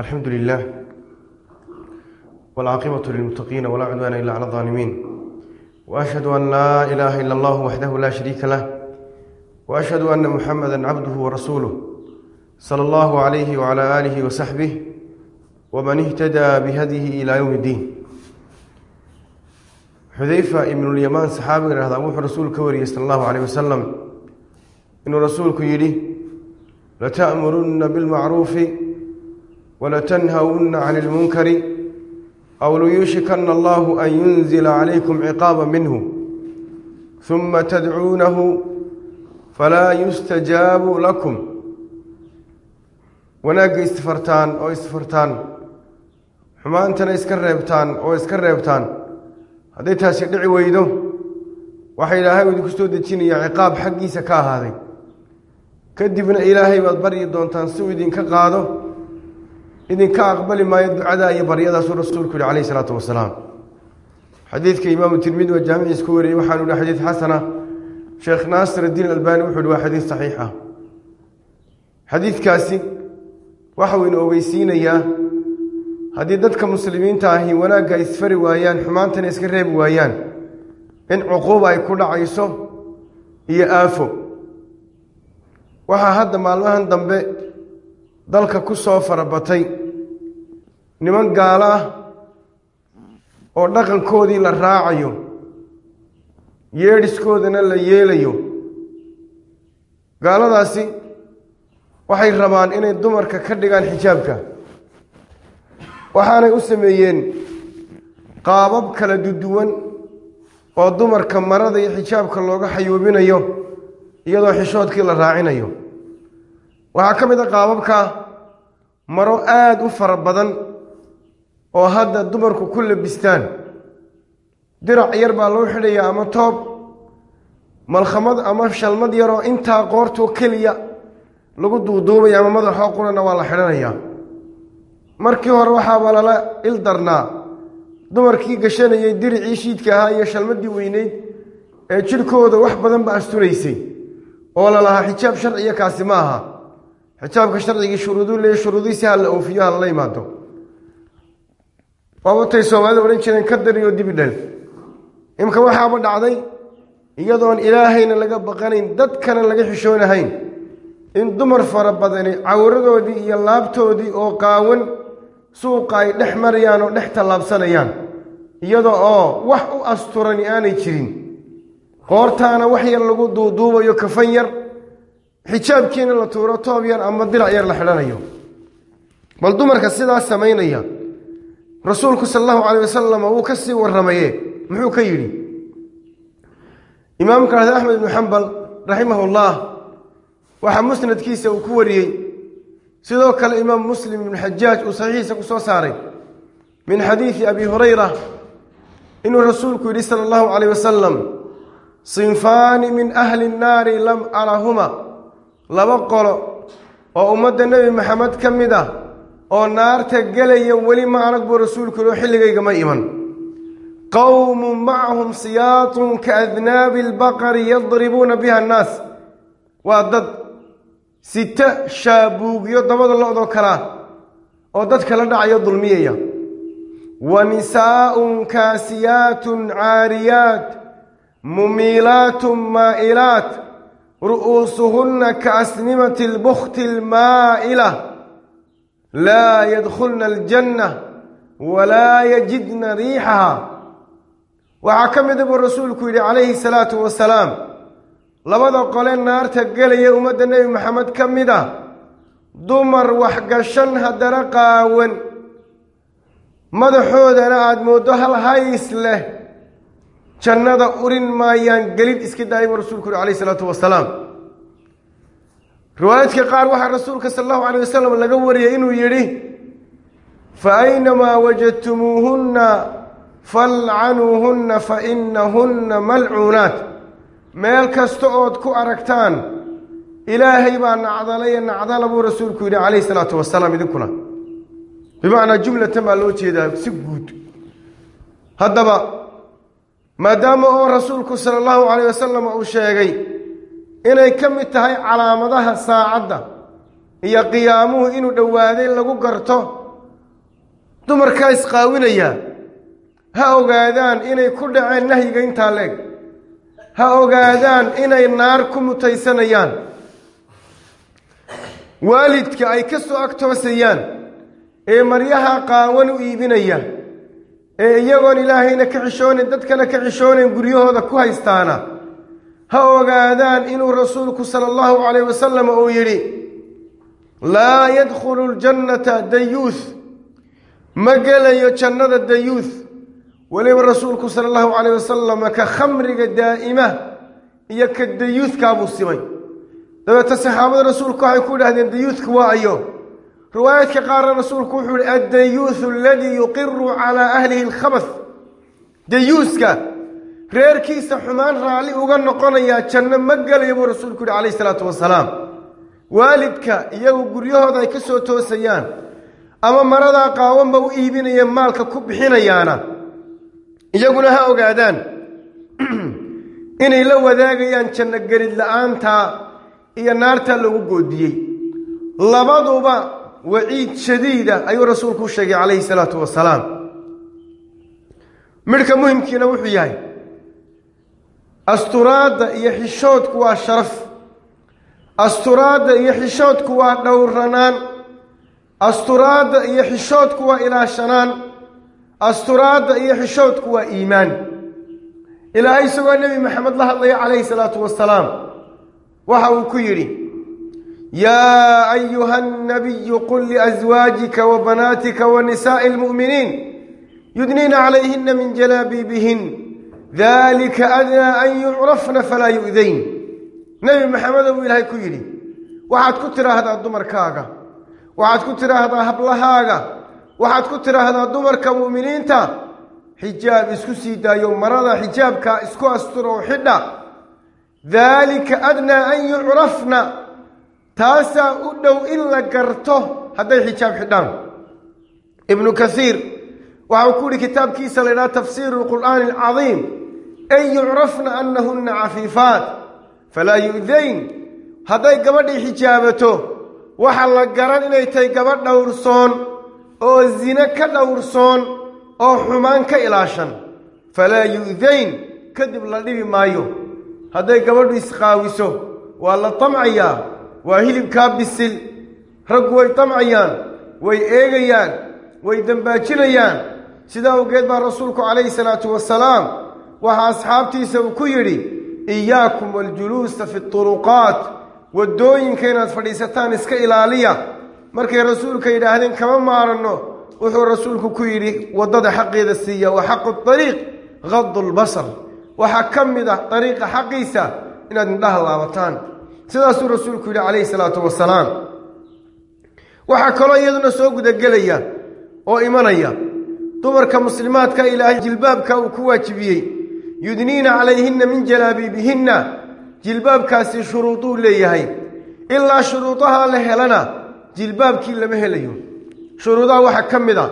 الحمد لله والعاقبة للمتقين ولا عدوان إلا على الظالمين وأشهد أن لا إله إلا الله وحده لا شريك له وأشهد أن محمدا عبده ورسوله صلى الله عليه وعلى آله وصحبه ومن اهتدى بهديه إلى يوم الدين. xudayfa ibnulyamaan saxaabiga ihahdaa wuxuu rasuulku ka wariyey sala allahu caleyh wasalam inuu rasuulku yidhi lata'murunna bilmacruufi ولتنهون عن المنكر أو ليوشكن الله أن ينزل عليكم عقابا منه ثم تدعونه فلا يستجاب لكم. ونق استفرتان أو استفرتان حما أنتنا اسكرربتان أو اسكرربتان هديتها سيدعي ويدو. وحي إلهي ودكستو دتيني عقاب حقي سكاها هذه كدبنا إلهي بادبري دونتان سويدين كقادو. Idinka aqbali maayo ducadaa iyo baryadaasuu rasuulku yihi calayhi salaatu wasalaam. Xadiidka imaamu tirmidi waa jaamiciis ku wariyey waxaanu yihi xadiid xasana. Sheekh naasir addiin albani wuxuu yihi waa xadiid saxiix ah. Xadiidkaasi waxau ina ogeysiinayaa haddii dadka muslimiinta ahi wanaagga isfari waayaan xumaantana iska reebi waayaan in cuquuba ay ku dhacayso iyo aafo. Waxaa hadda maalmahan dambe dalka ku soo farabatay niman gaalo ah oo dhaqankoodii la raacayo yeedhiskoodana la yeelayo. Gaaladaasi waxay rabaan inay dumarka ka dhigaan xijaabka. Waxaanay u sameeyeen qaabab kala duduwan oo dumarka marada iyo xijaabka looga xayuubinayo iyadoo xishoodkii la raacinayo waxaa ka mid a qaababka maro aada u fara badan oo hadda dumarku ku labistaan. Dirac yar baa loo xidhayaa ama toob malkhamad ama shalmad yaroo intaa qoortoo keliya lagu duuduubaya ama madaxoo qurana waa la xidhanayaa markii hore waxaaba lala il darnaa. Dumarkii gashanayay diricii shiidka ahaa iyo shalmadii weyneyd ee jidhkooda wax badan ba asturaysay oo lalahaa xijaab sharciya kaasi ma aha xijaabka sharcigii shuruuduu leeya shuruudiisi ha la oofiyo ha lala imaado waabatay soomaalida odhan jireen ka dari oo dibidhal imka waxaaba dhacday iyadoon ilaahayna laga baqanayn dadkana laga xishoonahayn in dumar fara badani cawradoodii iyo laabtoodii oo qaawan suuqa ay dhex marayaan oo dhex tallaabsanayaan. Iyada oo wax u asturani aanay jirin. Qoortaana wax yar lagu duuduubayo kafan yar xijaabkiina la tuuro toob yar ama dirac yar la xidhanayo. Bal dumarka sidaas samaynaya rasuulku sal allahu caleyh wasalam wuu ka sii warramaye muxuu ka yidhi? Imaamka ahde axmed ibnu xambal raximahullah waxaa musnadkiisa uu ku wariyey. Sidoo kale imaam muslim ibnu xajaaj uu saxiixiisa ku soo saaray min xadiidi abi hurayra inuu rasuulku yidhi sala allahu caleyh wasalam sinfaani min ahli nnaari lam arahuma laba qolo oo ummadda nebi maxamed ka mid ah oo naarta gelaya weli ma arag buu rasuulku yidhi oo xilligayga ma iman qowmun macahum siyaatun kaadnaabi albaqari yadribuuna biha annaas waa dad sita shaabuugyo dabada lo-doo kalaa oo dadka la dhacayo dulmiyaya wa nisaa'un kaasiyaatun caariyaat mumiilaatun maa'ilaat رؤوسهن كأسنمة البخت المائلة. لا يدخلن الجنة ولا يجدن ريحها. وعكم ذب الرسول كويري عليه الصلاة والسلام. لبدا قال نار تقل يا أمد النبي محمد كم ذا دمر وحقشن هدر ون مدحود أنا أدمو دهل هايس له. Jannada urin maayaan gelid iska daayay buu rasuulku yidhi calayhi salaatu wasalaam. Riwaayadka qaar waxaa rasuulka sala allahu caleyh wasalam laga wariyay inuu yidhi fa aynamaa wajadtumuuhunna falcanuuhunna fa inahunna malcuunaat meel kasta ood ku aragtaan ilaahay baa nacdalaya nacdala buu rasuulku yidhi calayhi salaatu wasalaam idinkuna. Bimacnaa jumlatan baa loo jeedaa si guud. Haddaba maadaama oo rasuulku sala allahu calayh wasalam uu sheegay inay ka mid tahay calaamadaha saacadda iyo qiyaamuhu inuu dhowaaday lagu garto dumarkaa isqaawinaya ha ogaadaan inay ku dhaceen nahyiga intaa leeg. Ha ogaadaan inay naar ku mutaysanayaan. Waalidka ay ka soo ag toosayaan ee maryaha qaawan u iibinaya ee iyagoon ilaahayna ka xishoonayn dadkana ka xishoonayn guryahooda ku haystaana ha ogaadaan inuu rasuulku sala allahu calayh wasalam uu yidhi laa yadkhulu ljannata dayuuth ma gelayo jannada dayuuth weliba rasuulku sala allahu calayh wasalam ka khamriga daa'ima iyo ka dayuuthkaabuu simay dabeeta saxaabada rasuulku waxay ku idhahdeen dayuuthka waa ayo riwaayadka qaarna rasuulku wuxuu yihi addayuuthu aladii yuqiru calaa ahlihi alkhabath. Dayuuska reerkiisa xumaan raalli uga noqonayaa janno ma gelayo buu rasuulku yihi calayhi salaatu wasalaam. Waalidka iyagu guryahooda ay ka soo toosayaan ama maradaa qaawanba u iibinaya maalka ku bixinayaana iyaguna ha ogaadaan inay la wadaagayaan janno gelid la'aanta iyo naartaa lagu goodiyey. Labaduba waciid shadiida ayuu rasuulku u sheegay calayhi salaatu wasalaam. Midhka muhimkiina wuxuu yahay asturaadda iyo xishoodku waa sharaf. Asturaadda iyo xishoodku waa dhowranaan. Asturaadda iyo xishoodku waa ilaashanaan. Asturaadda iyo xishoodku waa iimaan. Ilaahay isagoo nebi maxamed la hadlaya calayhi salaatu wasalaam. Waxa uu ku yidhi يا أيها النبي قل لأزواجك وبناتك ونساء المؤمنين يدنين عليهن من جلابيبهن ذلك أدنى أن يعرفن فلا يؤذين. Nabi Muxammadow buu Ilaahay ku yiri waad ku tiraahdaa dumarkaaga. Waad ku tiraahdaa hablahaaga. Waad ku tiraahdaa dumarka mu'miniinta xijaab isku sii daaya marada xijaabka isku astura ذلك أدنى أن يعرفن taasaa u dow in la garto هذا الحجاب حدام ابن كثير وعقول كتاب كيسا لنا تفسير القرآن العظيم أن يعرفنا أنهن عفيفات فلا يؤذين هذا يقبض حجابته وحل قران إنه يتقبض دورسون أو الزينك دورسون أو حمانك إلاشن فلا يؤذين كذب الله لبي مايو هذا يقبض إسخاوسه والله طمعيه وهلب كاب بسل رق ويطمعيان ويأيغيان ويدنباجينيان سيداو قيد بها رسولك عليه الصلاة والسلام وها أصحابتي سو كيري إياكم والجلوس في الطرقات والدوين كينات فريستان اسك إلالية مركي رسولك إلى هذين كمان مارنو وحو رسولك كيري وضد حق يدسية وحق الطريق غض البصر وحكم ده طريق حقيسة إن أدن ده الله وطانه sidaasuu rasuulku yidhi calayhi salaatu wasalaam waxaa kaloo iyaduna soo gudagelaya oo imanaya dumarka muslimaadka ilaahay jilbaabka uu ku waajibiyey yudniina calayhinna min jalaabiibihinna jilbaabkaasi shuruuduu leeyahay ilaa shuruudaha la helana jilbaabkii lama helayo shuruudaha waxaa ka mid a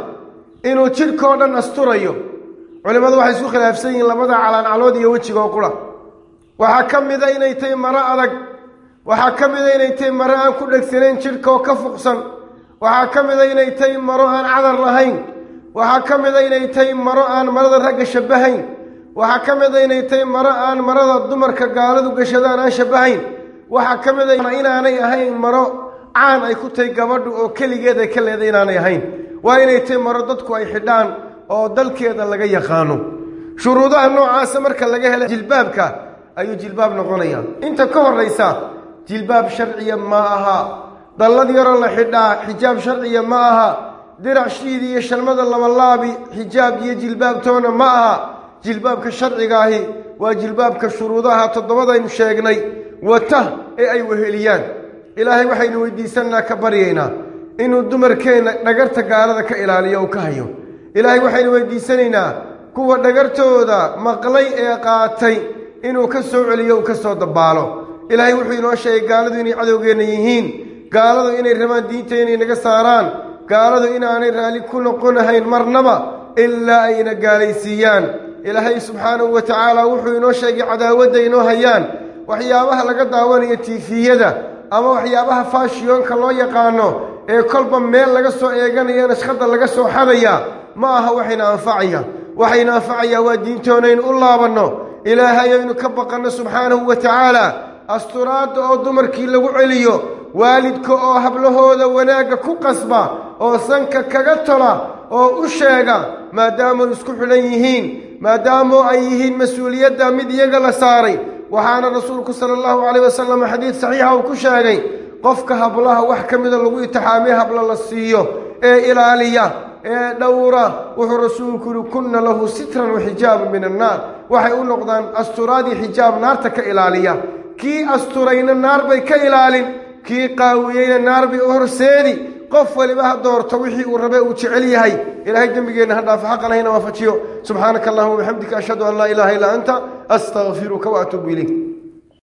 inuu jidhkao dhan asturayo culimmadu waxay isku khilaafsan yihiin labada calaancalood iyo wejiga oo qura waxaa ka mid a inay tahay maro adag waxaa ka mid a inay tahay maro aan ku dhegsanayn jidhka oo ka fuqsan waxaa ka mid a inay tahay maro aan cadar lahayn waxaa ka mid a inay tahay maro aan marada ragga shabbahayn waxaa ka mid a inay tahay maro aan marada dumarka gaaladu gashadaan aan shabbahayn waxaa ka mid a inaanay ahayn maro caan ay ku tahay gabadhu oo keligeed ay ka leeday inaanay ahayn waa inay tahay maro dadku ay xidhaan oo dalkeeda laga yaqaano shuruudaha noocaasa marka laga hela jilbaabka ayuu jilbaab noqonaya inta ka horraysa jilbaab sharciya ma aha. Dallad yaroo la xidhaa xijaab sharciya ma aha. Dirac shiid iyo shalmada labalaabi xijaab iyo jilbaabtoona ma aha. Jilbaabka sharcigaahi waa jilbaabka shuruudaha toddobadaynu sheegnay. Wata ee ay weheliyaan. Ilaahay waxaynu weydiisanaa ka baryaynaa inuu dumarkeenna dhagarta gaalada ka ilaaliyo uu ka hayo. Ilaahay waxaynu weydiisanaynaa. Kuwa dhagartooda maqlay ee qaatay inuu ka soo celiyo uu ka soo dabaalo ilaahay wuxuu inoo sheegay gaaladu inay cadowgeenna yihiin gaaladu inay rabaan diinta inay naga saaraan gaaladu inaanay raalli ku noqonahayn marnaba ilaa ayna gaalaysiiyaan ilaahay subxaanahu wa tacaala wuxuu inoo sheegay cadaawadda inoo hayaan waxyaabaha laga daawanayo tiifiyada ama waxyaabaha faashiyoonka loo yaqaano ee kolba meel laga soo eeganaya nashqadda laga soo xadaya ma aha waxayna anfacaya waxayna anfacayaa waa diintoonaynu u laabanno ilaahay aynu ka baqanno subxaanahu wa tacaala استرات أو دمركي لو عليو والدك أو هبله هذا وناك كو قصبة أو سنك كغطرة أو أشيغة ما دامو نسكح ليهين ما دامو أيهين مسؤولية دامد يغل ساري وحان رسولك صلى الله عليه وسلم حديث صحيح أو وكشاني قفك هبله وحكم ذلو يتحامي هبل الله السيو إي إلالية إي دورا وحو رسولك كن له سترا وحجاب من النار وحيقول نقضان أسطرات حجاب نارتك إلالية kii asturayna naar bay ka ilaalin kii qaawiyeyna naar bay u horseedi. Qof waliba ha doorto wixii uu rabe uu jecel yahay. Ilaahay dembigeenna ha dhaafo xaqan hayna waafajiyo subxaanaka allahuma bixamdika ashhadu an laa ilaaha illaa anta astaqfiruka waatuubu ilayk